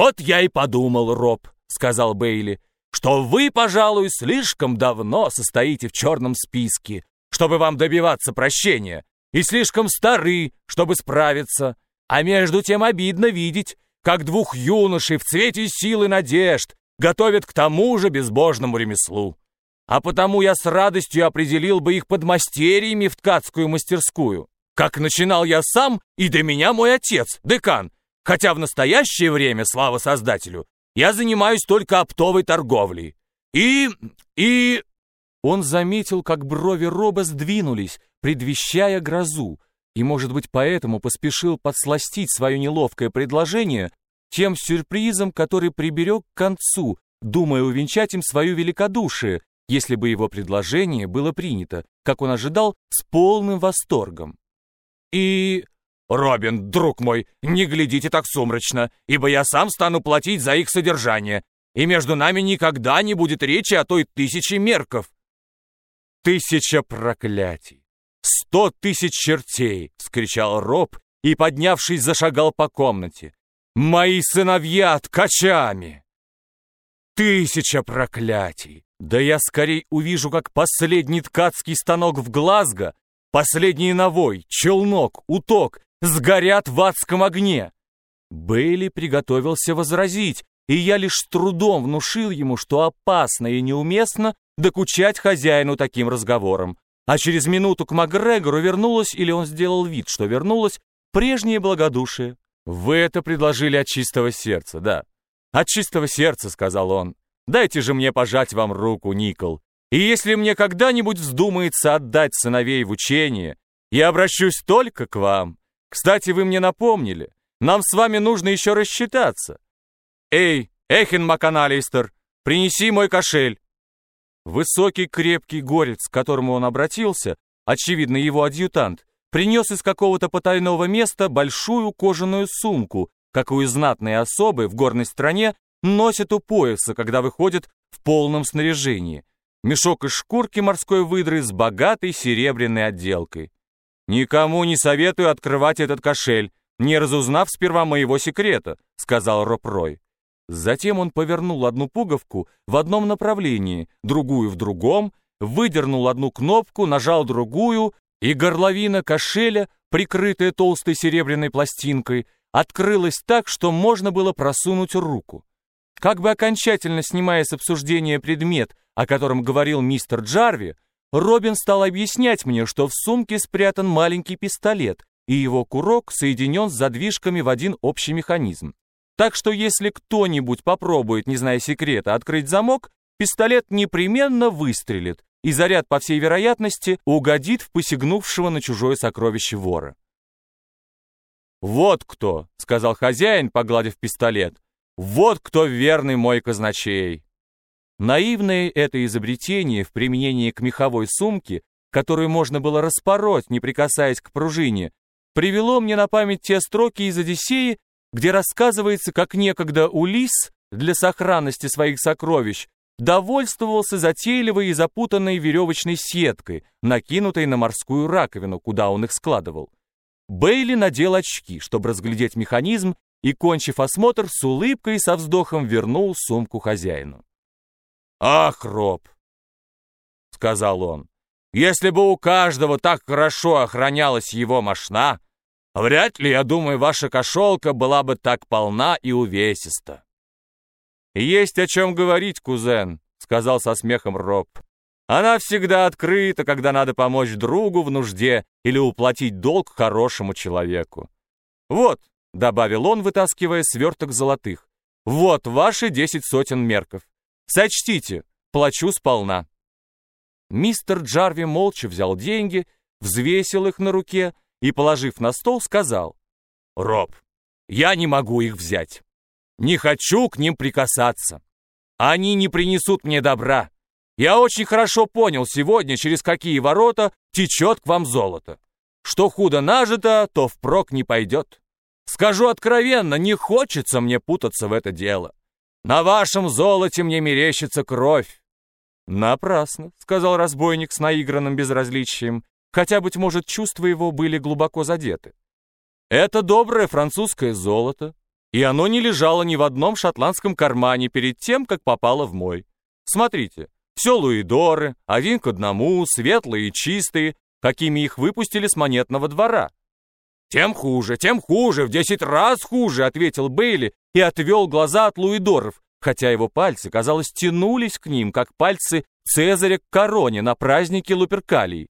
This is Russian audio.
«Вот я и подумал, Роб», — сказал Бейли, «что вы, пожалуй, слишком давно состоите в черном списке, чтобы вам добиваться прощения, и слишком стары, чтобы справиться. А между тем обидно видеть, как двух юношей в цвете силы надежд готовят к тому же безбожному ремеслу. А потому я с радостью определил бы их подмастерьями в ткацкую мастерскую. Как начинал я сам, и до меня мой отец, декан, хотя в настоящее время, слава Создателю, я занимаюсь только оптовой торговлей. И... и... Он заметил, как брови Роба сдвинулись, предвещая грозу, и, может быть, поэтому поспешил подсластить свое неловкое предложение тем сюрпризом, который приберег к концу, думая увенчать им свое великодушие, если бы его предложение было принято, как он ожидал, с полным восторгом. И... «Робин, друг мой, не глядите так сумрачно, ибо я сам стану платить за их содержание, и между нами никогда не будет речи о той тысяче мерков». «Тысяча проклятий! Сто тысяч чертей!» — вскричал Роб и, поднявшись, зашагал по комнате. «Мои сыновья ткачами!» «Тысяча проклятий! Да я скорей увижу, как последний ткацкий станок в Глазго, последний навой, челнок, уток сгорят в адском огне!» Бейли приготовился возразить, и я лишь с трудом внушил ему, что опасно и неуместно докучать хозяину таким разговором. А через минуту к Макгрегору вернулось, или он сделал вид, что вернулось, прежнее благодушие. «Вы это предложили от чистого сердца, да?» «От чистого сердца», — сказал он. «Дайте же мне пожать вам руку, Никол. И если мне когда-нибудь вздумается отдать сыновей в учение, я обращусь только к вам. Кстати, вы мне напомнили, нам с вами нужно еще рассчитаться. Эй, Эхин Маканалистер, принеси мой кошель. Высокий крепкий горец, к которому он обратился, очевидно его адъютант, принес из какого-то потайного места большую кожаную сумку, какую знатные особы в горной стране носят у пояса, когда выходят в полном снаряжении. Мешок из шкурки морской выдры с богатой серебряной отделкой. «Никому не советую открывать этот кошель, не разузнав сперва моего секрета», — сказал Ропрой. Затем он повернул одну пуговку в одном направлении, другую в другом, выдернул одну кнопку, нажал другую, и горловина кошеля, прикрытая толстой серебряной пластинкой, открылась так, что можно было просунуть руку. Как бы окончательно снимая с обсуждения предмет, о котором говорил мистер Джарви, Робин стал объяснять мне, что в сумке спрятан маленький пистолет, и его курок соединен с задвижками в один общий механизм. Так что если кто-нибудь попробует, не зная секрета, открыть замок, пистолет непременно выстрелит, и заряд, по всей вероятности, угодит в посягнувшего на чужое сокровище вора. «Вот кто!» — сказал хозяин, погладив пистолет. «Вот кто верный мой казначей!» Наивное это изобретение в применении к меховой сумке, которую можно было распороть, не прикасаясь к пружине, привело мне на память те строки из «Одиссеи», где рассказывается, как некогда Улис для сохранности своих сокровищ довольствовался затейливой и запутанной веревочной сеткой, накинутой на морскую раковину, куда он их складывал. Бейли надел очки, чтобы разглядеть механизм, и, кончив осмотр, с улыбкой и со вздохом вернул сумку хозяину. «Ах, Роб!» — сказал он. «Если бы у каждого так хорошо охранялась его мошна, вряд ли, я думаю, ваша кошелка была бы так полна и увесиста». «Есть о чем говорить, кузен», — сказал со смехом Роб. «Она всегда открыта, когда надо помочь другу в нужде или уплатить долг хорошему человеку. Вот», — добавил он, вытаскивая сверток золотых, «вот ваши десять сотен мерков. Сочтите, плачу сполна». Мистер Джарви молча взял деньги, взвесил их на руке и, положив на стол, сказал, «Роб, я не могу их взять. Не хочу к ним прикасаться. Они не принесут мне добра. Я очень хорошо понял сегодня, через какие ворота течет к вам золото. Что худо нажито, то впрок не пойдет. Скажу откровенно, не хочется мне путаться в это дело. На вашем золоте мне мерещится кровь. Напрасно, сказал разбойник с наигранным безразличием, хотя, быть может, чувства его были глубоко задеты. Это доброе французское золото, и оно не лежало ни в одном шотландском кармане перед тем, как попало в мой. Смотрите, все луидоры, один к одному, светлые и чистые, какими их выпустили с монетного двора. «Тем хуже, тем хуже, в десять раз хуже», — ответил Бейли и отвел глаза от луидоров, хотя его пальцы, казалось, тянулись к ним, как пальцы Цезаря к короне на празднике Луперкалии.